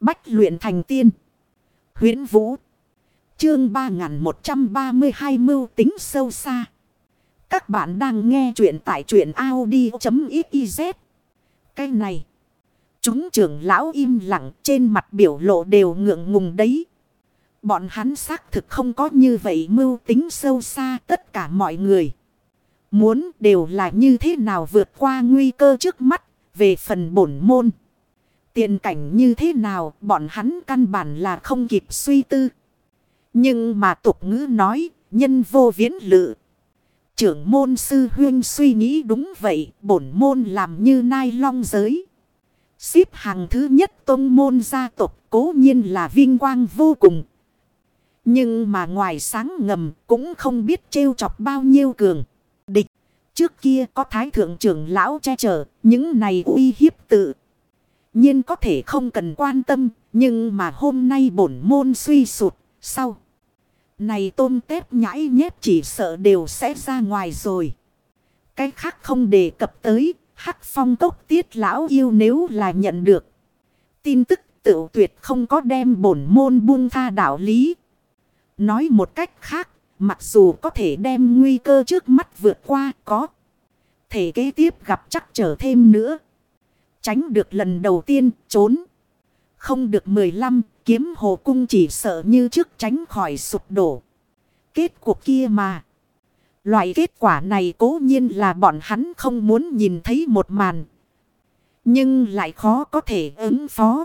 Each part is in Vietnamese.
Bách luyện thành tiên. huyễn Vũ. Chương 3132 mưu tính sâu xa. Các bạn đang nghe truyện tại truyện Audi.xyz. Cái này. Chúng trưởng lão im lặng trên mặt biểu lộ đều ngượng ngùng đấy. Bọn hắn xác thực không có như vậy mưu tính sâu xa tất cả mọi người. Muốn đều là như thế nào vượt qua nguy cơ trước mắt về phần bổn môn tiền cảnh như thế nào bọn hắn căn bản là không kịp suy tư. Nhưng mà tục ngữ nói nhân vô viễn lự. Trưởng môn sư huyên suy nghĩ đúng vậy bổn môn làm như nai long giới. Xếp hàng thứ nhất tông môn gia tộc cố nhiên là vinh quang vô cùng. Nhưng mà ngoài sáng ngầm cũng không biết trêu chọc bao nhiêu cường. Địch, trước kia có thái thượng trưởng lão che chở, những này uy hiếp tự nhiên có thể không cần quan tâm, nhưng mà hôm nay bổn môn suy sụt, sau. Này tôm tép nhãi nhép chỉ sợ đều sẽ ra ngoài rồi. Cái khác không đề cập tới, hắc phong cốc tiết lão yêu nếu là nhận được. Tin tức tự tuyệt không có đem bổn môn buông tha đạo lý. Nói một cách khác, mặc dù có thể đem nguy cơ trước mắt vượt qua có. Thể kế tiếp gặp chắc trở thêm nữa. Tránh được lần đầu tiên, trốn. Không được 15 kiếm hồ cung chỉ sợ như trước tránh khỏi sụp đổ. Kết cuộc kia mà. Loại kết quả này cố nhiên là bọn hắn không muốn nhìn thấy một màn. Nhưng lại khó có thể ứng phó.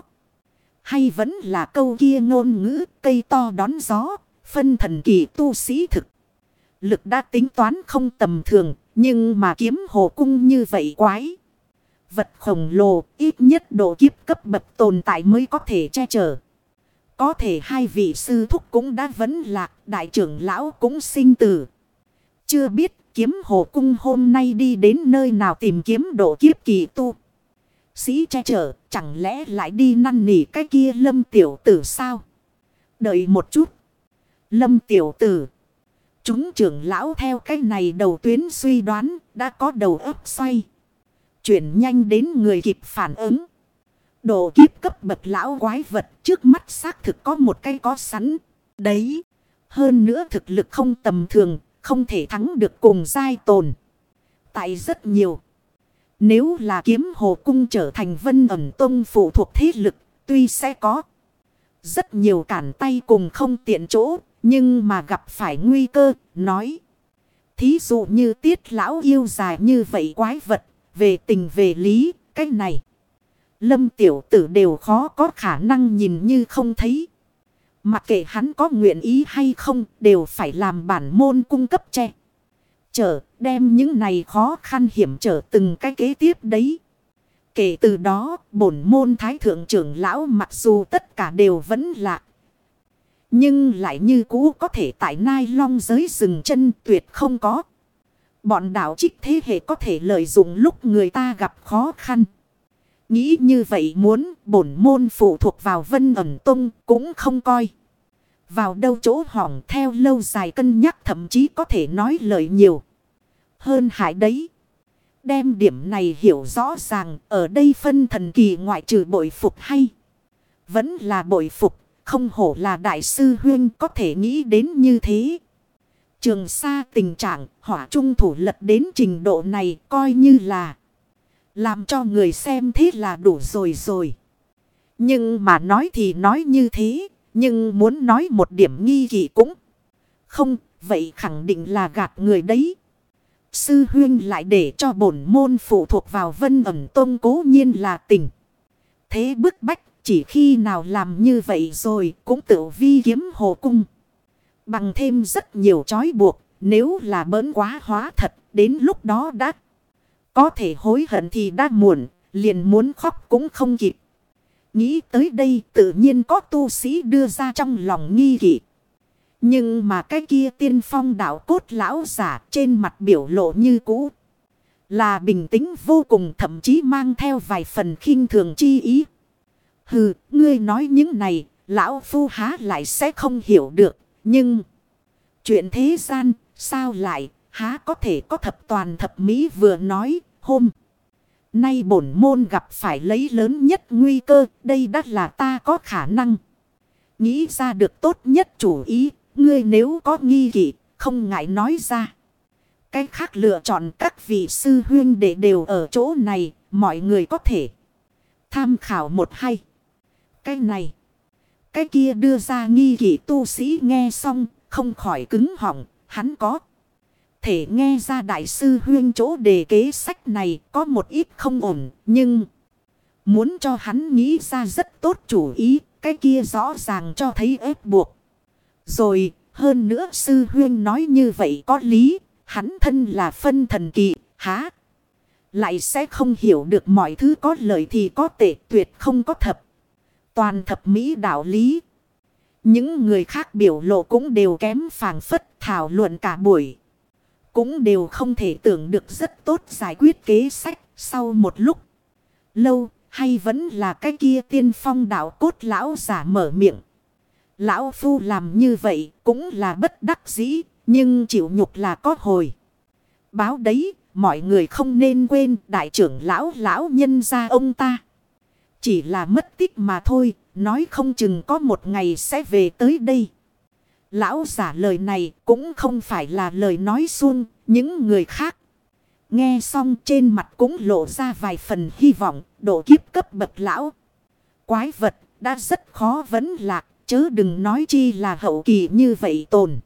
Hay vẫn là câu kia ngôn ngữ, cây to đón gió, Phân thần kỳ tu sĩ thực. Lực đã tính toán không tầm thường. Nhưng mà kiếm hồ cung như vậy quái. Vật khổng lồ, ít nhất độ kiếp cấp bậc tồn tại mới có thể che chở. Có thể hai vị sư thúc cũng đã vấn lạc. Đại trưởng lão cũng sinh tử. Chưa biết kiếm hồ cung hôm nay đi đến nơi nào tìm kiếm độ kiếp kỳ tu. Sĩ che chở, chẳng lẽ lại đi năn nỉ cái kia lâm tiểu tử sao? Đợi một chút. Lâm tiểu tử. Chúng trưởng lão theo cách này đầu tuyến suy đoán, đã có đầu ấp xoay. Chuyển nhanh đến người kịp phản ứng. Độ kiếp cấp bậc lão quái vật trước mắt xác thực có một cây có sẵn. Đấy. Hơn nữa thực lực không tầm thường. Không thể thắng được cùng giai tồn. Tại rất nhiều. Nếu là kiếm hồ cung trở thành vân ẩn tông phụ thuộc thế lực. Tuy sẽ có. Rất nhiều cản tay cùng không tiện chỗ. Nhưng mà gặp phải nguy cơ, nói. Thí dụ như tiết lão yêu dài như vậy quái vật, về tình về lý, cái này. Lâm tiểu tử đều khó có khả năng nhìn như không thấy. Mặc kệ hắn có nguyện ý hay không, đều phải làm bản môn cung cấp che. Chở, đem những này khó khăn hiểm trở từng cái kế tiếp đấy. Kể từ đó, bổn môn thái thượng trưởng lão mặc dù tất cả đều vẫn lạ. Nhưng lại như cũ có thể tại nai long giới rừng chân tuyệt không có. Bọn đảo trích thế hệ có thể lợi dụng lúc người ta gặp khó khăn. Nghĩ như vậy muốn bổn môn phụ thuộc vào vân ẩn tung cũng không coi. Vào đâu chỗ hỏng theo lâu dài cân nhắc thậm chí có thể nói lời nhiều. Hơn hại đấy. Đem điểm này hiểu rõ ràng, ở đây phân thần kỳ ngoại trừ bội phục hay. Vẫn là bội phục, không hổ là đại sư huyên có thể nghĩ đến như thế. Trường xa tình trạng hỏa trung thủ lật đến trình độ này coi như là làm cho người xem thế là đủ rồi rồi. Nhưng mà nói thì nói như thế, nhưng muốn nói một điểm nghi kỵ cũng không, vậy khẳng định là gạt người đấy. Sư huyên lại để cho bổn môn phụ thuộc vào vân ẩm tôn cố nhiên là tình. Thế bức bách chỉ khi nào làm như vậy rồi cũng tự vi kiếm hồ cung. Bằng thêm rất nhiều trói buộc. Nếu là bỡn quá hóa thật đến lúc đó đã. Có thể hối hận thì đã muộn. Liền muốn khóc cũng không kịp. Nghĩ tới đây tự nhiên có tu sĩ đưa ra trong lòng nghi kỵ. Nhưng mà cái kia tiên phong đạo cốt lão giả trên mặt biểu lộ như cũ. Là bình tĩnh vô cùng thậm chí mang theo vài phần khinh thường chi ý. Hừ, ngươi nói những này, lão phu há lại sẽ không hiểu được. Nhưng, chuyện thế gian, sao lại, há có thể có thập toàn thập mỹ vừa nói, hôm. Nay bổn môn gặp phải lấy lớn nhất nguy cơ, đây đã là ta có khả năng. Nghĩ ra được tốt nhất chủ ý, ngươi nếu có nghi kỵ, không ngại nói ra. Cái khác lựa chọn các vị sư huyên để đều ở chỗ này, mọi người có thể tham khảo một hay. Cái này, cái kia đưa ra nghi kỵ tu sĩ nghe xong, không khỏi cứng họng, hắn có. Thể nghe ra đại sư huyên chỗ đề kế sách này có một ít không ổn, nhưng muốn cho hắn nghĩ ra rất tốt chủ ý, cái kia rõ ràng cho thấy ép buộc. Rồi, hơn nữa sư huyên nói như vậy có lý, hắn thân là phân thần kỳ, há. Lại sẽ không hiểu được mọi thứ có lợi thì có tệ tuyệt không có thập. Toàn thập mỹ đạo lý. Những người khác biểu lộ cũng đều kém phàng phất, thảo luận cả buổi. Cũng đều không thể tưởng được rất tốt giải quyết kế sách sau một lúc. Lâu, hay vẫn là cái kia tiên phong đạo cốt lão giả mở miệng. Lão phu làm như vậy cũng là bất đắc dĩ, nhưng chịu nhục là có hồi. Báo đấy, mọi người không nên quên đại trưởng lão lão nhân ra ông ta. Chỉ là mất tích mà thôi nói không chừng có một ngày sẽ về tới đây. Lão giả lời này cũng không phải là lời nói suông, những người khác. Nghe xong trên mặt cũng lộ ra vài phần hy vọng độ kiếp cấp bậc lão. Quái vật đã rất khó vấn lạc chớ đừng nói chi là hậu kỳ như vậy tồn.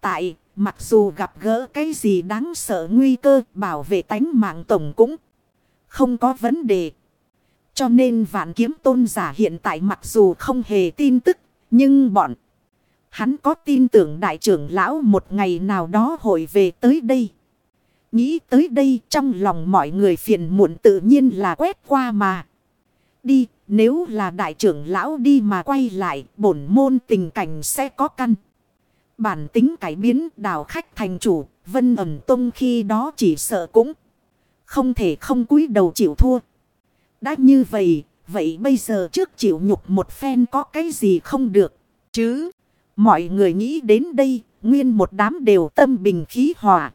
Tại mặc dù gặp gỡ cái gì đáng sợ nguy cơ bảo vệ tánh mạng tổng cũng không có vấn đề. Cho nên vạn kiếm tôn giả hiện tại mặc dù không hề tin tức, nhưng bọn hắn có tin tưởng đại trưởng lão một ngày nào đó hội về tới đây. Nghĩ tới đây trong lòng mọi người phiền muộn tự nhiên là quét qua mà. Đi, nếu là đại trưởng lão đi mà quay lại, bổn môn tình cảnh sẽ có căn. Bản tính cải biến đào khách thành chủ, vân ẩm tông khi đó chỉ sợ cũng không thể không cúi đầu chịu thua. Đã như vậy, vậy bây giờ trước chịu nhục một phen có cái gì không được, chứ? Mọi người nghĩ đến đây, nguyên một đám đều tâm bình khí hòa.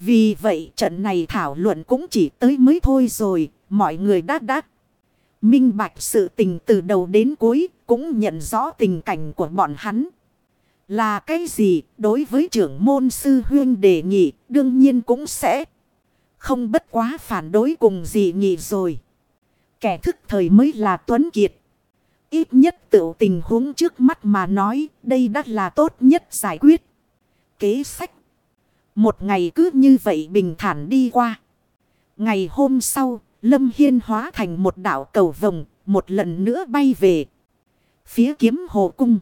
Vì vậy trận này thảo luận cũng chỉ tới mới thôi rồi, mọi người đã đắc. Minh bạch sự tình từ đầu đến cuối, cũng nhận rõ tình cảnh của bọn hắn. Là cái gì, đối với trưởng môn sư huyên đề nghị, đương nhiên cũng sẽ không bất quá phản đối cùng gì nghị rồi. Kẻ thức thời mới là Tuấn Kiệt. Ít nhất tự tình huống trước mắt mà nói đây đã là tốt nhất giải quyết. Kế sách. Một ngày cứ như vậy bình thản đi qua. Ngày hôm sau, Lâm Hiên hóa thành một đảo cầu vồng, một lần nữa bay về. Phía kiếm hồ cung.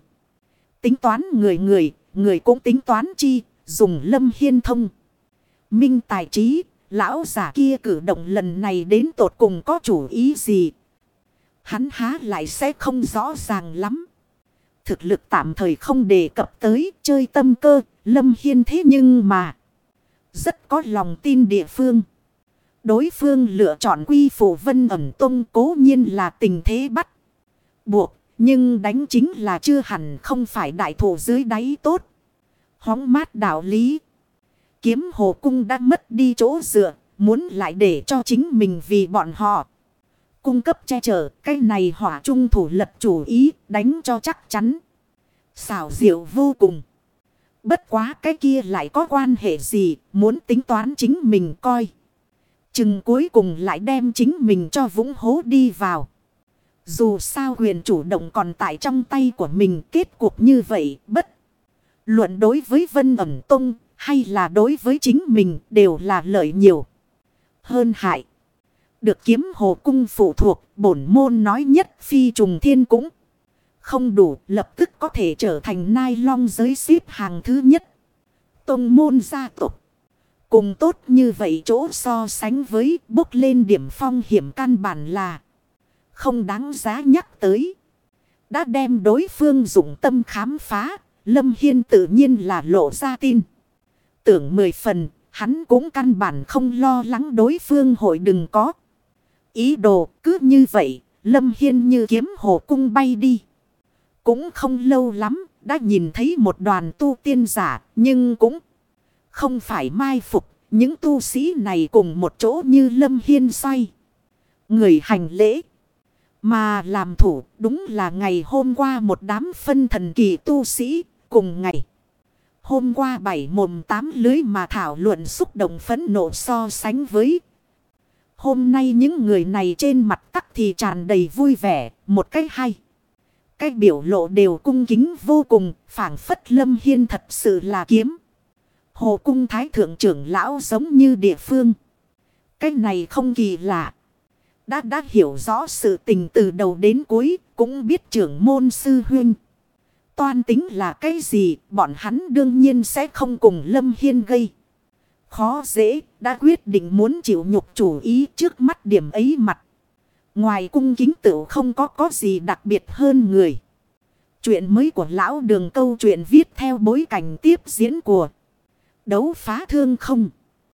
Tính toán người người, người cũng tính toán chi, dùng Lâm Hiên thông. Minh tài trí, Lão giả kia cử động lần này đến tột cùng có chủ ý gì. Hắn há lại sẽ không rõ ràng lắm. Thực lực tạm thời không đề cập tới chơi tâm cơ, lâm hiên thế nhưng mà. Rất có lòng tin địa phương. Đối phương lựa chọn quy phủ vân ẩm tông cố nhiên là tình thế bắt. Buộc, nhưng đánh chính là chưa hẳn không phải đại thủ dưới đáy tốt. Hóng mát đạo lý. Kiếm hồ cung đã mất đi chỗ dựa, muốn lại để cho chính mình vì bọn họ. Cung cấp che chở, cái này hỏa trung thủ lật chủ ý, đánh cho chắc chắn. Xảo diệu vô cùng. Bất quá cái kia lại có quan hệ gì, muốn tính toán chính mình coi. Chừng cuối cùng lại đem chính mình cho vũng hố đi vào. Dù sao huyền chủ động còn tại trong tay của mình kết cuộc như vậy, bất. Luận đối với Vân ẩm Tông, hay là đối với chính mình đều là lợi nhiều. Hơn hại. Được kiếm hồ cung phụ thuộc bổn môn nói nhất phi trùng thiên cũng không đủ lập tức có thể trở thành nai long giới xếp hàng thứ nhất. Tông môn gia tộc Cùng tốt như vậy chỗ so sánh với bốc lên điểm phong hiểm căn bản là không đáng giá nhắc tới. Đã đem đối phương dụng tâm khám phá, Lâm Hiên tự nhiên là lộ ra tin tưởng mười phần, hắn cũng căn bản không lo lắng đối phương hội đừng có. Ý đồ cứ như vậy, Lâm Hiên như kiếm hồ cung bay đi. Cũng không lâu lắm, đã nhìn thấy một đoàn tu tiên giả, nhưng cũng không phải mai phục. Những tu sĩ này cùng một chỗ như Lâm Hiên xoay. người hành lễ. Mà làm thủ đúng là ngày hôm qua một đám phân thần kỳ tu sĩ cùng ngày. Hôm qua bảy mồm tám lưới mà thảo luận xúc động phấn nộ so sánh với. Hôm nay những người này trên mặt tắc thì tràn đầy vui vẻ, một cách hay. Cái biểu lộ đều cung kính vô cùng, phảng phất lâm hiên thật sự là kiếm. Hồ cung thái thượng trưởng lão giống như địa phương. Cái này không kỳ lạ. Đã đã hiểu rõ sự tình từ đầu đến cuối, cũng biết trưởng môn sư huynh. Toan tính là cái gì, bọn hắn đương nhiên sẽ không cùng Lâm Hiên gây. Khó dễ, đã quyết định muốn chịu nhục chủ ý trước mắt điểm ấy mặt. Ngoài cung kính tự không có có gì đặc biệt hơn người. Chuyện mới của lão đường câu chuyện viết theo bối cảnh tiếp diễn của đấu phá thương không.